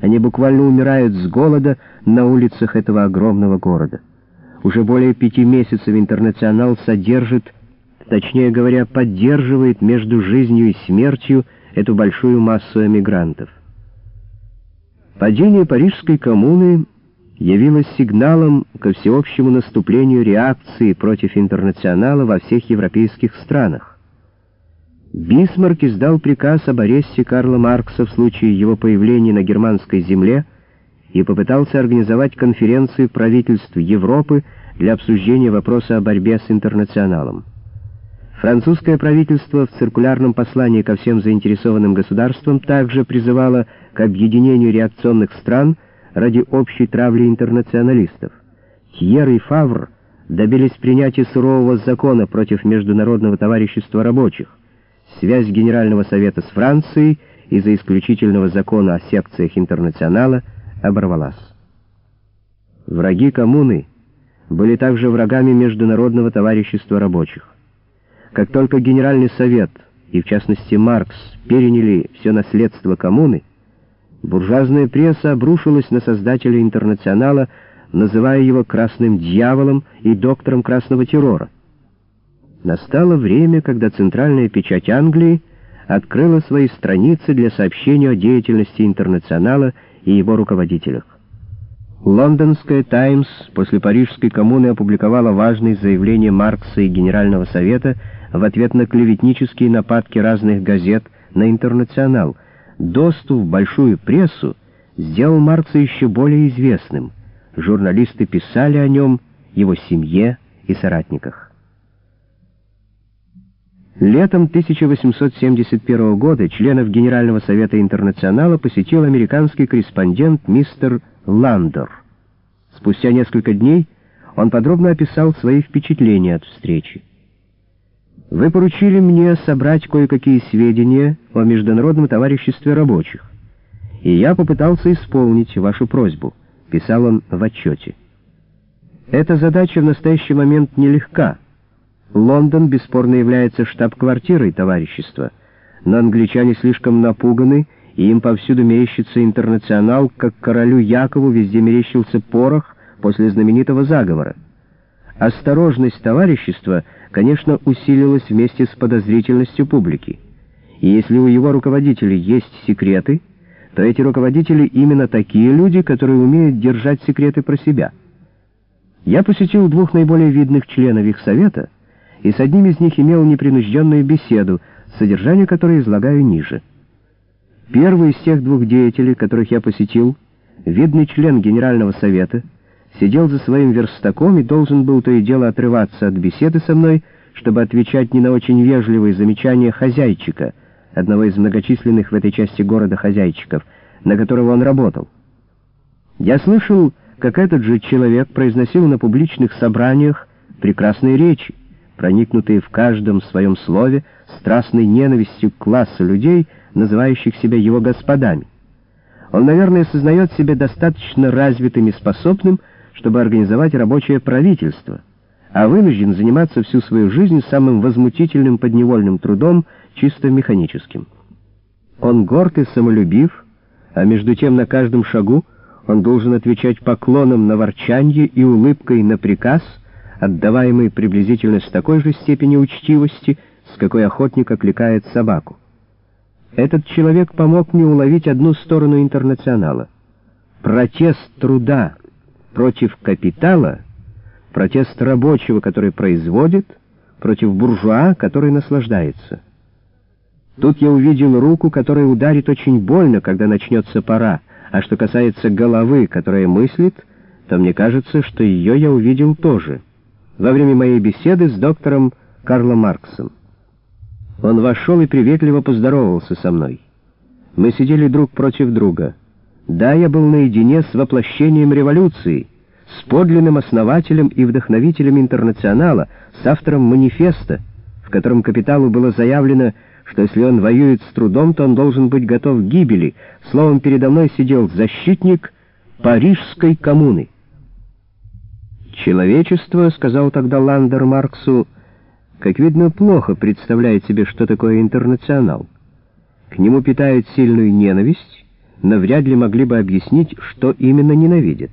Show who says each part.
Speaker 1: Они буквально умирают с голода на улицах этого огромного города. Уже более пяти месяцев «Интернационал» содержит, точнее говоря, поддерживает между жизнью и смертью эту большую массу эмигрантов. Падение Парижской коммуны явилось сигналом ко всеобщему наступлению реакции против «Интернационала» во всех европейских странах. Бисмарк издал приказ об аресте Карла Маркса в случае его появления на германской земле и попытался организовать конференцию правительств Европы для обсуждения вопроса о борьбе с интернационалом. Французское правительство в циркулярном послании ко всем заинтересованным государствам также призывало к объединению реакционных стран ради общей травли интернационалистов. Тьер и Фавр добились принятия сурового закона против Международного товарищества рабочих, связь Генерального совета с Францией из-за исключительного закона о секциях интернационала оборвалась. Враги коммуны были также врагами Международного товарищества рабочих. Как только Генеральный совет, и в частности Маркс, переняли все наследство коммуны, буржуазная пресса обрушилась на создателя интернационала, называя его «красным дьяволом» и «доктором красного террора». Настало время, когда центральная печать Англии открыла свои страницы для сообщения о деятельности интернационала и его руководителях. Лондонская «Таймс» после Парижской коммуны опубликовала важные заявления Маркса и Генерального совета в ответ на клеветнические нападки разных газет на интернационал. Доступ в большую прессу сделал Маркса еще более известным. Журналисты писали о нем, его семье и соратниках. Летом 1871 года членов Генерального совета Интернационала посетил американский корреспондент мистер Ландер. Спустя несколько дней он подробно описал свои впечатления от встречи. «Вы поручили мне собрать кое-какие сведения о Международном товариществе рабочих, и я попытался исполнить вашу просьбу», — писал он в отчете. «Эта задача в настоящий момент нелегка». Лондон бесспорно является штаб-квартирой товарищества, но англичане слишком напуганы, и им повсюду мерещится интернационал, как королю Якову везде мерещился порох после знаменитого заговора. Осторожность товарищества, конечно, усилилась вместе с подозрительностью публики. И если у его руководителей есть секреты, то эти руководители именно такие люди, которые умеют держать секреты про себя. Я посетил двух наиболее видных членов их совета — и с одним из них имел непринужденную беседу, содержание которой излагаю ниже. Первый из тех двух деятелей, которых я посетил, видный член Генерального совета, сидел за своим верстаком и должен был то и дело отрываться от беседы со мной, чтобы отвечать не на очень вежливые замечания хозяйчика, одного из многочисленных в этой части города хозяйчиков, на которого он работал. Я слышал, как этот же человек произносил на публичных собраниях прекрасные речи, проникнутые в каждом своем слове страстной ненавистью к классу людей, называющих себя его господами. Он, наверное, сознает себя достаточно развитым и способным, чтобы организовать рабочее правительство, а вынужден заниматься всю свою жизнь самым возмутительным подневольным трудом, чисто механическим. Он горд и самолюбив, а между тем на каждом шагу он должен отвечать поклоном на ворчанье и улыбкой на приказ — отдаваемый приблизительно с такой же степенью учтивости, с какой охотник окликает собаку. Этот человек помог мне уловить одну сторону интернационала. Протест труда против капитала, протест рабочего, который производит, против буржуа, который наслаждается. Тут я увидел руку, которая ударит очень больно, когда начнется пора, а что касается головы, которая мыслит, то мне кажется, что ее я увидел тоже во время моей беседы с доктором Карлом Марксом. Он вошел и приветливо поздоровался со мной. Мы сидели друг против друга. Да, я был наедине с воплощением революции, с подлинным основателем и вдохновителем интернационала, с автором манифеста, в котором капиталу было заявлено, что если он воюет с трудом, то он должен быть готов к гибели. Словом, передо мной сидел защитник Парижской коммуны. «Человечество, — сказал тогда Ландер Марксу, — как видно, плохо представляет себе, что такое интернационал. К нему питают сильную ненависть, но вряд ли могли бы объяснить, что именно ненавидят.